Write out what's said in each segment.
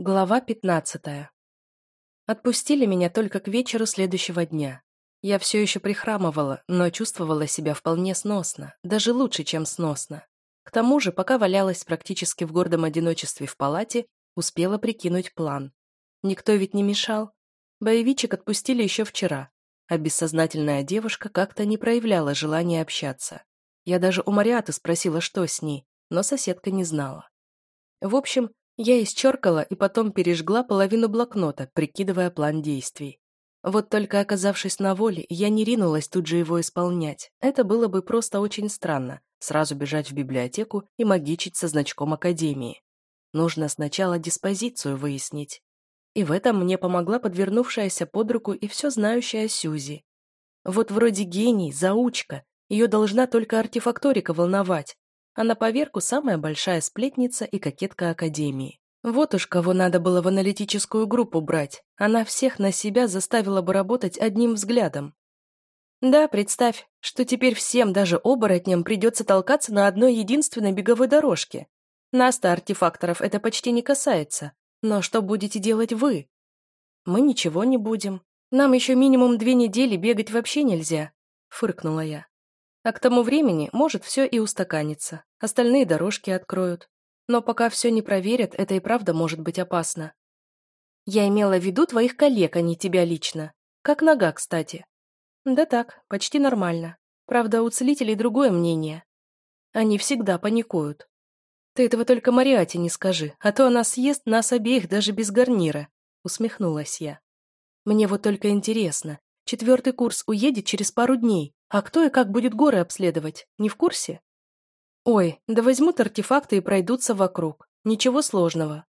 Глава пятнадцатая. Отпустили меня только к вечеру следующего дня. Я все еще прихрамывала, но чувствовала себя вполне сносно, даже лучше, чем сносно. К тому же, пока валялась практически в гордом одиночестве в палате, успела прикинуть план. Никто ведь не мешал. Боевичек отпустили еще вчера, а бессознательная девушка как-то не проявляла желания общаться. Я даже у Мариаты спросила, что с ней, но соседка не знала. В общем, я исчеркала и потом пережгла половину блокнота, прикидывая план действий. Вот только оказавшись на воле, я не ринулась тут же его исполнять. Это было бы просто очень странно, сразу бежать в библиотеку и магичить со значком Академии. Нужно сначала диспозицию выяснить. И в этом мне помогла подвернувшаяся под руку и все знающая Сюзи. Вот вроде гений, заучка, ее должна только артефакторика волновать, а на поверку самая большая сплетница и кокетка Академии. Вот уж кого надо было в аналитическую группу брать. Она всех на себя заставила бы работать одним взглядом. Да, представь, что теперь всем, даже оборотням, придется толкаться на одной единственной беговой дорожке. Нас-то, артефакторов, это почти не касается. Но что будете делать вы? Мы ничего не будем. Нам еще минимум две недели бегать вообще нельзя, фыркнула я. А к тому времени, может, все и устаканится. Остальные дорожки откроют. Но пока все не проверят, это и правда может быть опасно. Я имела в виду твоих коллег, а не тебя лично. Как нога, кстати. Да так, почти нормально. Правда, у целителей другое мнение. Они всегда паникуют. Ты этого только Мариате не скажи, а то она съест нас обеих даже без гарнира, усмехнулась я. Мне вот только интересно, четвертый курс уедет через пару дней, а кто и как будет горы обследовать, не в курсе? Ой, да возьмут артефакты и пройдутся вокруг. Ничего сложного.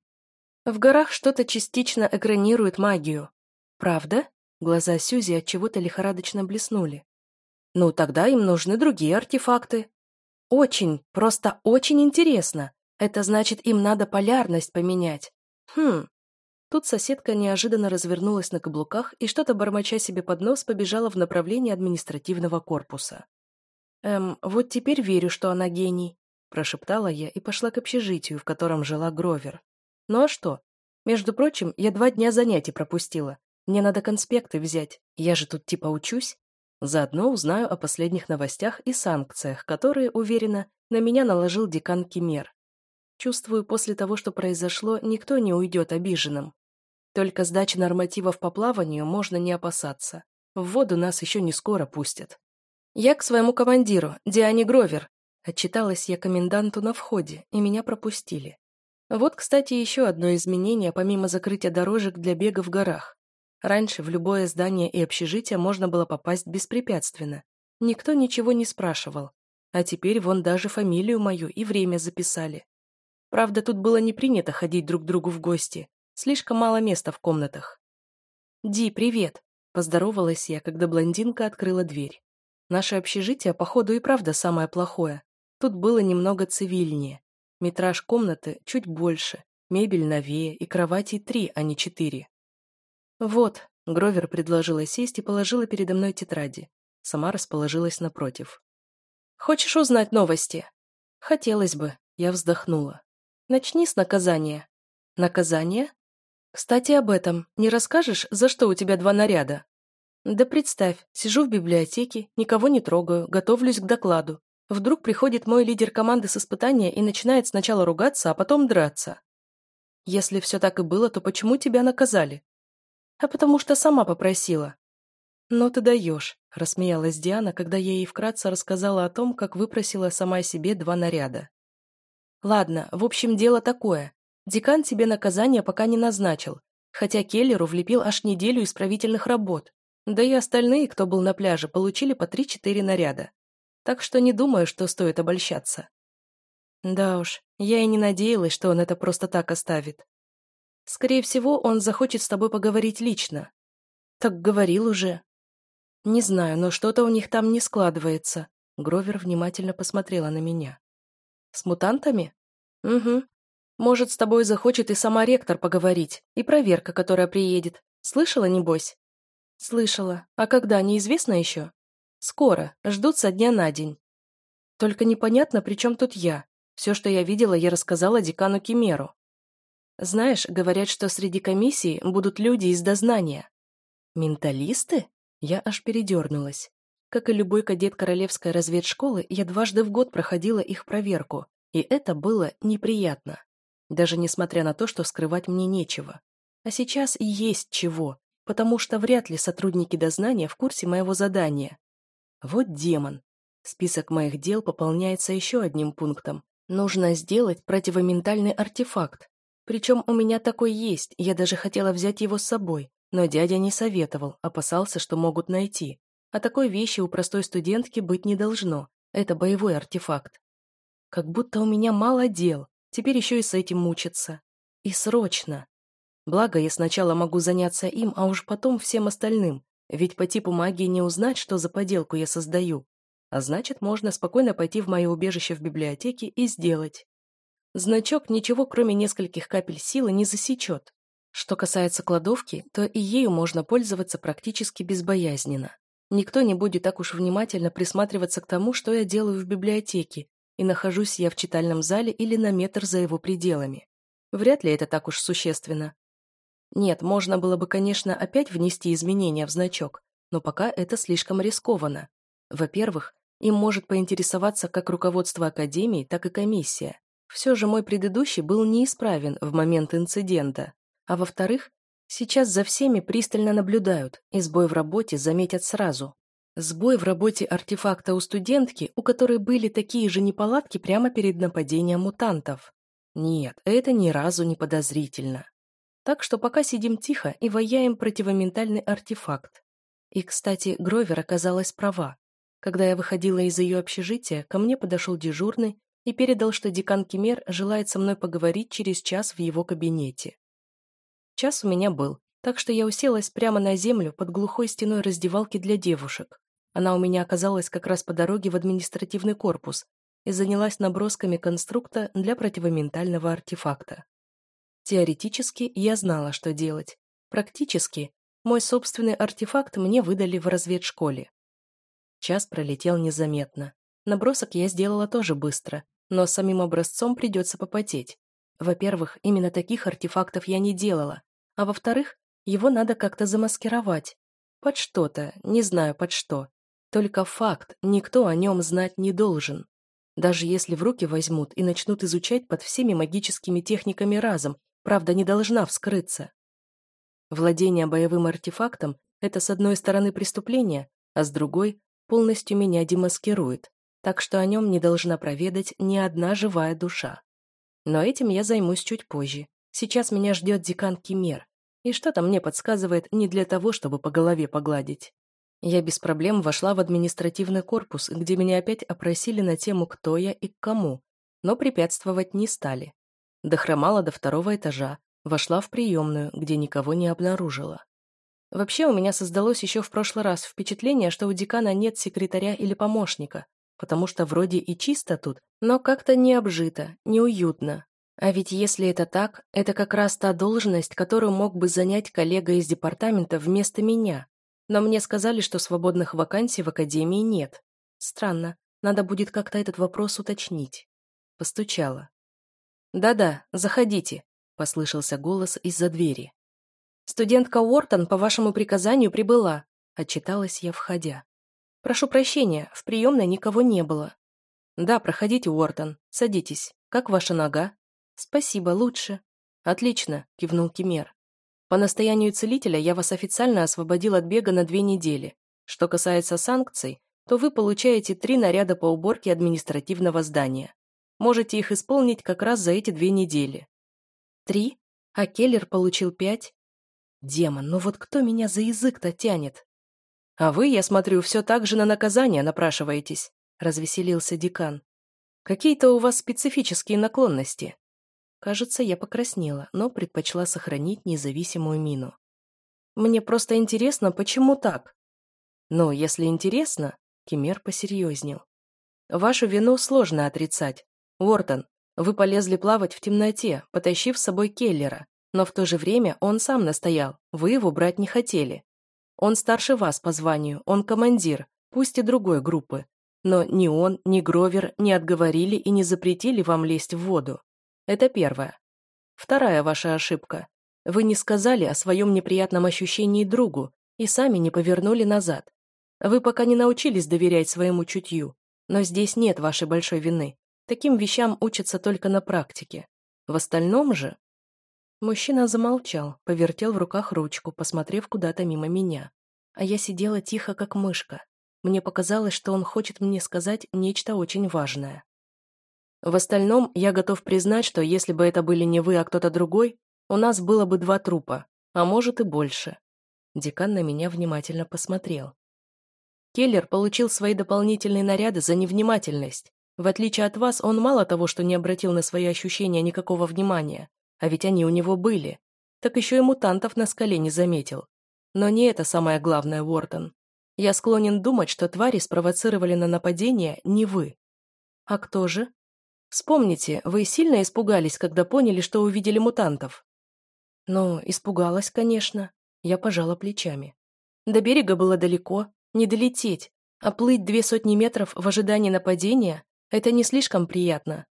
В горах что-то частично экранирует магию. Правда? Глаза Сюзи от чего-то лихорадочно блеснули. Ну, тогда им нужны другие артефакты. Очень, просто очень интересно. Это значит, им надо полярность поменять. Хм, Тут соседка неожиданно развернулась на каблуках и что-то бормоча себе под нос побежала в направлении административного корпуса. «Эм, вот теперь верю, что она гений», – прошептала я и пошла к общежитию, в котором жила Гровер. «Ну а что? Между прочим, я два дня занятий пропустила. Мне надо конспекты взять. Я же тут типа учусь. Заодно узнаю о последних новостях и санкциях, которые, уверена, на меня наложил декан Кемер. Чувствую, после того, что произошло, никто не уйдет обиженным. Только сдачи нормативов по плаванию можно не опасаться. В воду нас еще не скоро пустят. Я к своему командиру, Диане Гровер. Отчиталась я коменданту на входе, и меня пропустили. Вот, кстати, еще одно изменение, помимо закрытия дорожек для бега в горах. Раньше в любое здание и общежитие можно было попасть беспрепятственно. Никто ничего не спрашивал. А теперь вон даже фамилию мою и время записали. Правда, тут было не принято ходить друг другу в гости, Слишком мало места в комнатах. «Ди, привет!» – поздоровалась я, когда блондинка открыла дверь. Наше общежитие, походу, и правда самое плохое. Тут было немного цивильнее. Метраж комнаты чуть больше, мебель новее и кровати три, а не четыре. «Вот», — Гровер предложила сесть и положила передо мной тетради. Сама расположилась напротив. «Хочешь узнать новости?» «Хотелось бы», — я вздохнула. «Начни с наказания». «Наказание?» «Кстати, об этом. Не расскажешь, за что у тебя два наряда?» «Да представь, сижу в библиотеке, никого не трогаю, готовлюсь к докладу. Вдруг приходит мой лидер команды с испытания и начинает сначала ругаться, а потом драться. Если все так и было, то почему тебя наказали?» «А потому что сама попросила». «Ну ты даешь», – рассмеялась Диана, когда я ей вкратце рассказала о том, как выпросила сама себе два наряда. «Ладно, в общем, дело такое. Декан тебе наказание пока не назначил, хотя Келлеру влепил аж неделю исправительных работ. Да и остальные, кто был на пляже, получили по 3-4 наряда. Так что не думаю, что стоит обольщаться. Да уж, я и не надеялась, что он это просто так оставит. Скорее всего, он захочет с тобой поговорить лично. Так говорил уже. Не знаю, но что-то у них там не складывается. Гровер внимательно посмотрела на меня. С мутантами? Угу, может, с тобой захочет и сама ректор поговорить, и проверка, которая приедет. Слышала, небось? Слышала. А когда, неизвестно еще? Скоро. Ждут со дня на день. Только непонятно, при чем тут я. Все, что я видела, я рассказала декану Кимеру. Знаешь, говорят, что среди комиссии будут люди из дознания. Менталисты? Я аж передернулась. Как и любой кадет королевской разведшколы, я дважды в год проходила их проверку, и это было неприятно. Даже несмотря на то, что скрывать мне нечего. А сейчас и есть чего, потому что вряд ли сотрудники дознания в курсе моего задания. Вот демон. Список моих дел пополняется еще одним пунктом. Нужно сделать противоментальный артефакт, причем у меня такой есть, я даже хотела взять его с собой, но дядя не советовал, опасался, что могут найти. А такой вещи у простой студентки быть не должно. Это боевой артефакт. Как будто у меня мало дел, теперь еще и с этим мучиться. И срочно. Благо, я сначала могу заняться им, а уж потом всем остальным, ведь по типу магии не узнать, что за поделку я создаю. А значит, можно спокойно пойти в мое убежище в библиотеке и сделать. Значок ничего, кроме нескольких капель силы, не засечет. Что касается кладовки, то и ею можно пользоваться практически безбоязненно. Никто не будет так уж внимательно присматриваться к тому, что я делаю в библиотеке, и нахожусь я в читальном зале или на метр за его пределами. Вряд ли это так уж существенно. Нет, можно было бы, конечно, опять внести изменения в значок, но пока это слишком рискованно. Во-первых, им может поинтересоваться как руководство Академии, так и комиссия. Все же мой предыдущий был неисправен в момент инцидента. А во-вторых, сейчас за всеми пристально наблюдают, и сбой в работе заметят сразу. Сбой в работе артефакта у студентки, у которой были такие же неполадки прямо перед нападением мутантов. Нет, это ни разу не подозрительно. Так что пока сидим тихо и ваяем противоментальный артефакт. И, кстати, Гровер оказалась права. Когда я выходила из ее общежития, ко мне подошел дежурный и передал, что декан Кемер желает со мной поговорить через час в его кабинете. Час у меня был, так что я уселась прямо на землю под глухой стеной раздевалки для девушек. Она у меня оказалась как раз по дороге в административный корпус и занялась набросками конструкта для противоментального артефакта. Теоретически я знала, что делать. Практически мой собственный артефакт мне выдали в разведшколе. Час пролетел незаметно. Набросок я сделала тоже быстро, но с самим образцом придется попотеть. Во-первых, именно таких артефактов я не делала, а во-вторых, его надо как-то замаскировать. Под что-то, не знаю под что. Только факт, никто о нем знать не должен. Даже если в руки возьмут и начнут изучать под всеми магическими техниками разом, правда не должна вскрыться. Владение боевым артефактом – это с одной стороны преступление, а с другой – полностью меня демаскирует так что о нем не должна проведать ни одна живая душа. Но этим я займусь чуть позже. Сейчас меня ждет декан Кимер, и что-то мне подсказывает не для того, чтобы по голове погладить. Я без проблем вошла в административный корпус, где меня опять опросили на тему «кто я и к кому», но препятствовать не стали. Дохромала до второго этажа, вошла в приемную, где никого не обнаружила. Вообще у меня создалось еще в прошлый раз впечатление, что у декана нет секретаря или помощника, потому что вроде и чисто тут, но как-то не обжито, неуютно. А ведь если это так, это как раз та должность, которую мог бы занять коллега из департамента вместо меня. Но мне сказали, что свободных вакансий в академии нет. Странно, надо будет как-то этот вопрос уточнить. Постучала. «Да-да, заходите», — послышался голос из-за двери. «Студентка Уортон по вашему приказанию прибыла», — отчиталась я, входя. «Прошу прощения, в приемной никого не было». «Да, проходите, Уортон. Садитесь. Как ваша нога?» «Спасибо, лучше». «Отлично», — кивнул Кимер. «По настоянию целителя я вас официально освободил от бега на две недели. Что касается санкций, то вы получаете три наряда по уборке административного здания. Можете их исполнить как раз за эти две недели». «Три? А Келлер получил пять?» «Демон, ну вот кто меня за язык-то тянет?» «А вы, я смотрю, все так же на наказание напрашиваетесь», — развеселился декан. «Какие-то у вас специфические наклонности». Кажется, я покраснела, но предпочла сохранить независимую мину. «Мне просто интересно, почему так?» «Ну, если интересно», — Кемер посерьезнел. «Вашу вину сложно отрицать. Уортон, вы полезли плавать в темноте, потащив с собой Келлера, но в то же время он сам настоял, вы его брать не хотели. Он старше вас по званию, он командир, пусть и другой группы. Но ни он, ни Гровер не отговорили и не запретили вам лезть в воду. Это первое. Вторая ваша ошибка. Вы не сказали о своем неприятном ощущении другу и сами не повернули назад. Вы пока не научились доверять своему чутью, но здесь нет вашей большой вины. Таким вещам учатся только на практике. В остальном же... Мужчина замолчал, повертел в руках ручку, посмотрев куда-то мимо меня. А я сидела тихо, как мышка. Мне показалось, что он хочет мне сказать нечто очень важное. В остальном, я готов признать, что если бы это были не вы, а кто-то другой, у нас было бы два трупа, а может и больше. Декан на меня внимательно посмотрел. Келлер получил свои дополнительные наряды за невнимательность. В отличие от вас, он мало того, что не обратил на свои ощущения никакого внимания, а ведь они у него были, так еще и мутантов на скале не заметил. Но не это самое главное, Уортон. Я склонен думать, что твари спровоцировали на нападение не вы. А кто же? Вспомните, вы сильно испугались, когда поняли, что увидели мутантов? Ну, испугалась, конечно. Я пожала плечами. До берега было далеко, не долететь, а плыть две сотни метров в ожидании нападения – это не слишком приятно.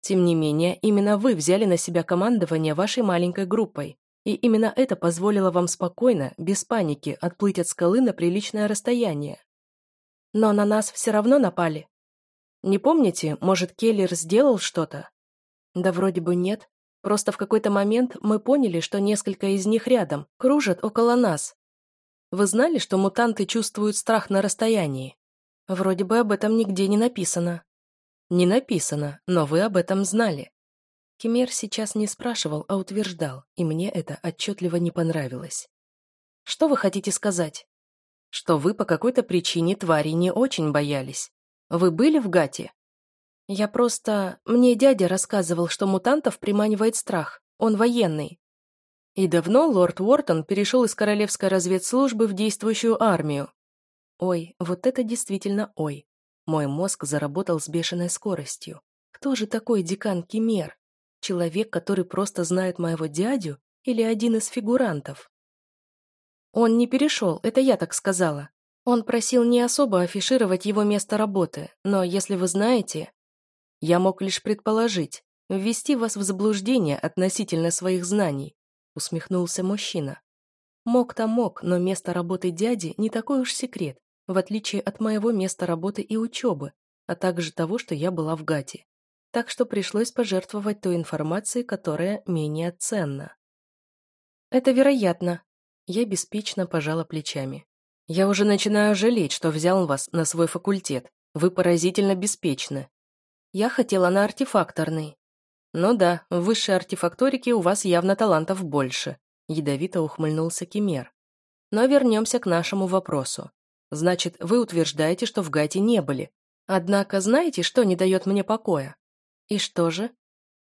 Тем не менее, именно вы взяли на себя командование вашей маленькой группой, и именно это позволило вам спокойно, без паники, отплыть от скалы на приличное расстояние. Но на нас все равно напали. Не помните, может, Келлер сделал что-то? Да вроде бы нет. Просто в какой-то момент мы поняли, что несколько из них рядом, кружат около нас, вы знали, что мутанты чувствуют страх на расстоянии? Вроде бы об этом нигде не написано. Не написано, но вы об этом знали. Кемер сейчас не спрашивал, а утверждал, и мне это отчетливо не понравилось. Что вы хотите сказать? Что вы по какой-то причине твари не очень боялись. Вы были в Гате? Я просто... Мне дядя рассказывал, что мутантов приманивает страх. Он военный. И давно лорд Уортон перешел из королевской разведслужбы в действующую армию. Ой, вот это действительно ой. Мой мозг заработал с бешеной скоростью. Кто же такой декан Кимер? Человек, который просто знает моего дядю или один из фигурантов? Он не перешел, это я так сказала. Он просил не особо афишировать его место работы, но если вы знаете... Я мог лишь предположить, ввести вас в заблуждение относительно своих знаний, усмехнулся мужчина. Мог-то мог, но место работы дяди не такой уж секрет, в отличие от моего места работы и учебы, а также того, что я была в ГАТе. Так что пришлось пожертвовать той информацией, которая менее ценна. Это вероятно. Я беспечно пожала плечами. Я уже начинаю жалеть, что взял вас на свой факультет. Вы поразительно беспечны. Я хотела на артефакторный. «Ну да, в высшей артефакторике у вас явно талантов больше», — ядовито ухмыльнулся Кемер. «Но вернемся к нашему вопросу. Значит, вы утверждаете, что в Гате не были. Однако знаете, что не дает мне покоя? И что же?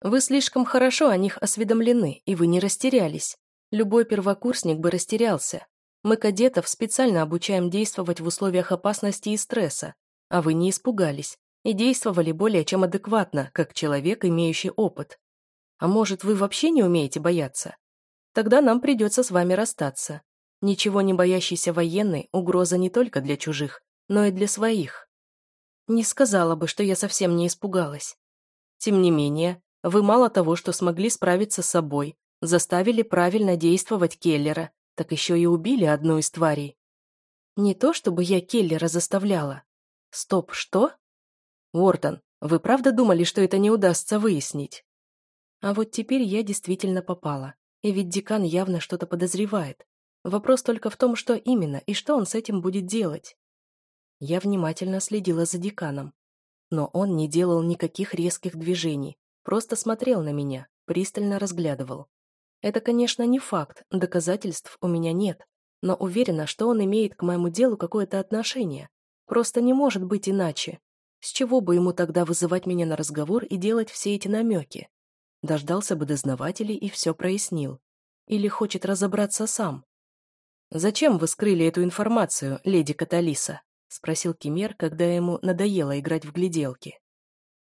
Вы слишком хорошо о них осведомлены, и вы не растерялись. Любой первокурсник бы растерялся. Мы кадетов специально обучаем действовать в условиях опасности и стресса, а вы не испугались, и действовали более чем адекватно, как человек, имеющий опыт. А может, вы вообще не умеете бояться? Тогда нам придется с вами расстаться. Ничего не боящийся военный – угроза не только для чужих, но и для своих. Не сказала бы, что я совсем не испугалась. Тем не менее, вы мало того, что смогли справиться с собой, заставили правильно действовать Келлера, так еще и убили одну из тварей. Не то, чтобы я Келлера заставляла. Стоп, что? Уортон, вы правда думали, что это не удастся выяснить? А вот теперь я действительно попала. И ведь декан явно что-то подозревает. Вопрос только в том, что именно и что он с этим будет делать. Я внимательно следила за деканом. Но он не делал никаких резких движений, просто смотрел на меня, пристально разглядывал. Это, конечно, не факт, доказательств у меня нет, но уверена, что он имеет к моему делу какое-то отношение. Просто не может быть иначе. С чего бы ему тогда вызывать меня на разговор и делать все эти намеки? Дождался бы дознавателей и все прояснил. Или хочет разобраться сам? «Зачем вы скрыли эту информацию, леди Каталиса?» — спросил Кемер, когда ему надоело играть в гляделки.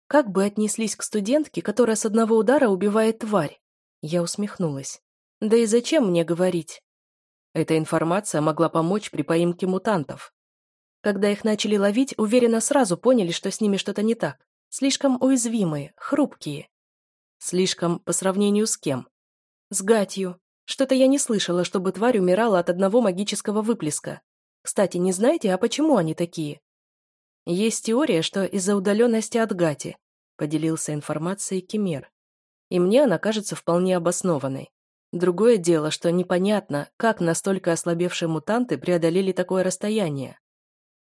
«Как бы отнеслись к студентке, которая с одного удара убивает тварь?» Я усмехнулась. «Да и зачем мне говорить?» Эта информация могла помочь при поимке мутантов. Когда их начали ловить, уверенно сразу поняли, что с ними что-то не так. Слишком уязвимые, хрупкие. Слишком по сравнению с кем? С Гатью. Что-то я не слышала, чтобы тварь умирала от одного магического выплеска. Кстати, не знаете, а почему они такие? Есть теория, что из-за удаленности от Гати, поделился информацией Кемер. И мне она кажется вполне обоснованной. Другое дело, что непонятно, как настолько ослабевшие мутанты преодолели такое расстояние.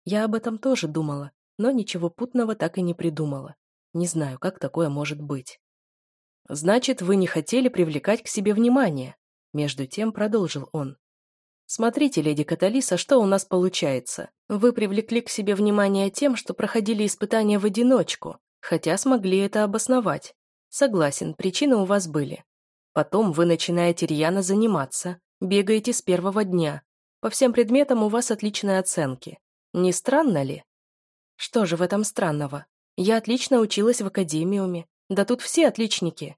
Я об этом тоже думала, но ничего путного так и не придумала. Не знаю, как такое может быть. Значит, вы не хотели привлекать к себе внимание. Между тем продолжил он. Смотрите, леди Каталиса, что у нас получается. Вы привлекли к себе внимание тем, что проходили испытания в одиночку, хотя смогли это обосновать. Согласен, причины у вас были. Потом вы начинаете рьяно заниматься, бегаете с первого дня. По всем предметам у вас отличные оценки. Не странно ли? Что же в этом странного? Я отлично училась в академиуме. Да тут все отличники.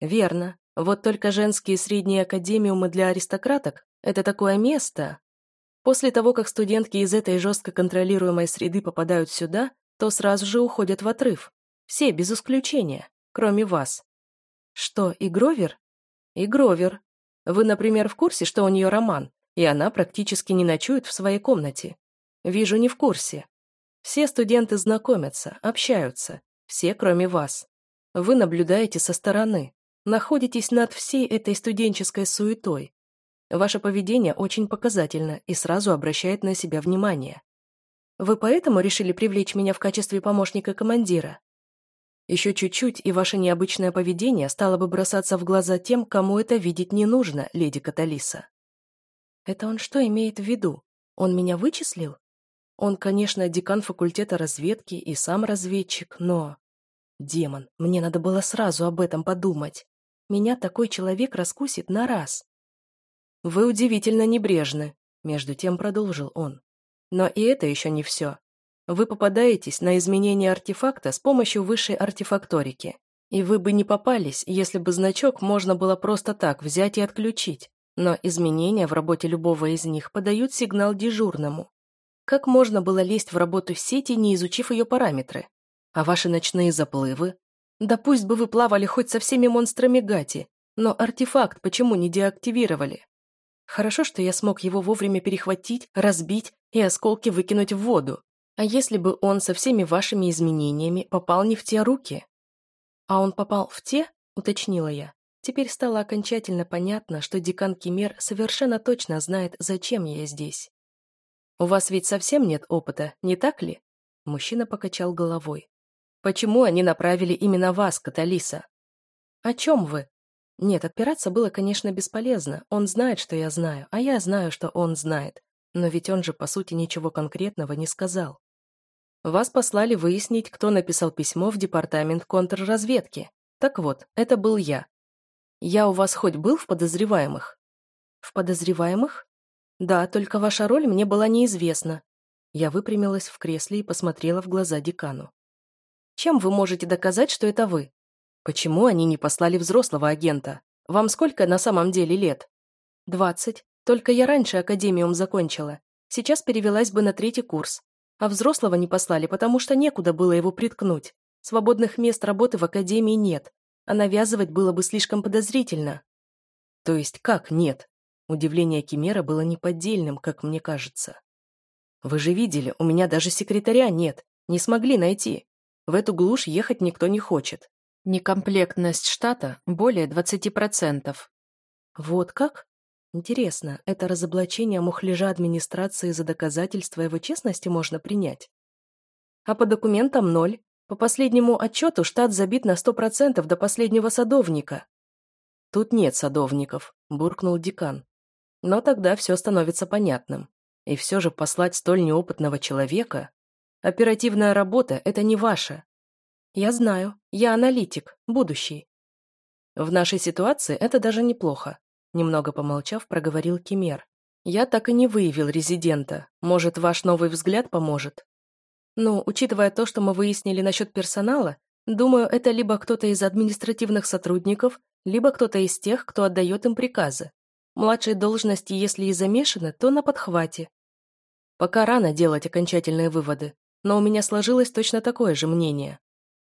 Верно. Вот только женские средние академиумы для аристократок это такое место. После того, как студентки из этой жестко контролируемой среды попадают сюда, то сразу же уходят в отрыв. Все, без исключения, кроме вас. Что, и Гровер? И Гровер. Вы, например, в курсе, что у нее роман, и она практически не ночует в своей комнате? Вижу, не в курсе. Все студенты знакомятся, общаются. Все, кроме вас. Вы наблюдаете со стороны. Находитесь над всей этой студенческой суетой. Ваше поведение очень показательно и сразу обращает на себя внимание. Вы поэтому решили привлечь меня в качестве помощника командира? Еще чуть-чуть, и ваше необычное поведение стало бы бросаться в глаза тем, кому это видеть не нужно, леди Каталиса. Это он что имеет в виду? Он меня вычислил? Он, конечно, декан факультета разведки и сам разведчик, но... Демон, мне надо было сразу об этом подумать. Меня такой человек раскусит на раз. «Вы удивительно небрежны», — между тем продолжил он. «Но и это еще не все. Вы попадаетесь на изменение артефакта с помощью высшей артефакторики. И вы бы не попались, если бы значок можно было просто так взять и отключить. Но изменения в работе любого из них подают сигнал дежурному. Как можно было лезть в работу сети, не изучив ее параметры? А ваши ночные заплывы? Да пусть бы вы плавали хоть со всеми монстрами Гати, но артефакт почему не деактивировали? Хорошо, что я смог его вовремя перехватить, разбить и осколки выкинуть в воду. А если бы он со всеми вашими изменениями попал не в те руки? А он попал в те, уточнила я. Теперь стало окончательно понятно, что декан Кемер совершенно точно знает, зачем я здесь. «У вас ведь совсем нет опыта, не так ли?» Мужчина покачал головой. «Почему они направили именно вас, Каталиса?» «О чем вы?» Нет, отпираться было, конечно, бесполезно. Он знает, что я знаю, а я знаю, что он знает. Но ведь он же, по сути, ничего конкретного не сказал. Вас послали выяснить, кто написал письмо в департамент контрразведки. Так вот, это был я. Я у вас хоть был в подозреваемых? В подозреваемых? Да, только ваша роль мне была неизвестна. Я выпрямилась в кресле и посмотрела в глаза декану. Чем вы можете доказать, что это вы? Почему они не послали взрослого агента? Вам сколько на самом деле лет? Двадцать. Только я раньше академиум закончила. Сейчас перевелась бы на третий курс. А взрослого не послали, потому что некуда было его приткнуть. Свободных мест работы в академии нет. А навязывать было бы слишком подозрительно. То есть как нет? Удивление Кимера было неподдельным, как мне кажется. Вы же видели, у меня даже секретаря нет. Не смогли найти. В эту глушь ехать никто не хочет. Некомплектность штата более 20%. Вот как? Интересно, это разоблачение мухляжа администрации за доказательство его честности можно принять? А по документам ноль. По последнему отчету штат забит на 100% до последнего садовника. Тут нет садовников, буркнул декан. Но тогда все становится понятным. И все же послать столь неопытного человека... Оперативная работа – это не ваша, я знаю. Я аналитик. Будущий. В нашей ситуации это даже неплохо. Немного помолчав, проговорил Кемер. Я так и не выявил резидента. Может, ваш новый взгляд поможет? Ну, учитывая то, что мы выяснили насчет персонала, думаю, это либо кто-то из административных сотрудников, либо кто-то из тех, кто отдает им приказы. Младшие должности, если и замешаны, то на подхвате. Пока рано делать окончательные выводы, но у меня сложилось точно такое же мнение.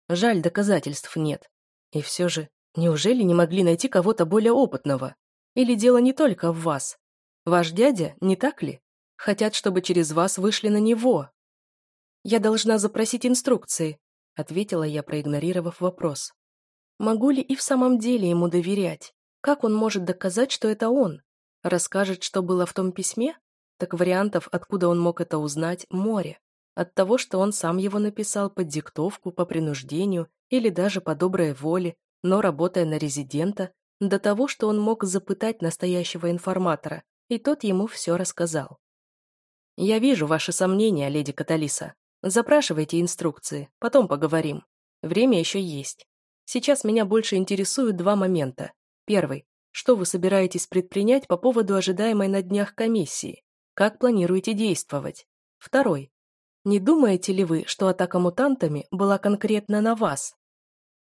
Жаль, доказательств нет. И все же, Неужели не могли найти кого-то более опытного? Или дело не только в вас? Ваш дядя, не так ли? Хотят, чтобы через вас вышли на него. Я должна запросить инструкции, ответила я, проигнорировав вопрос. Могу ли и в самом деле ему доверять? Как он может доказать, что это он? Расскажет, что было в том письме? Так вариантов, откуда он мог это узнать, море. От того, что он сам его написал под диктовку, по принуждению или даже по доброй воле, но работая на резидента, до того, что он мог запытать настоящего информатора, и тот ему все рассказал. «Я вижу ваши сомнения, леди Каталиса. Запрашивайте инструкции, потом поговорим. Время еще есть. Сейчас меня больше интересуют два момента. Первый. Что вы собираетесь предпринять по поводу ожидаемой на днях комиссии? Как планируете действовать? Второй. Не думаете ли вы, что атака мутантами была конкретно на вас?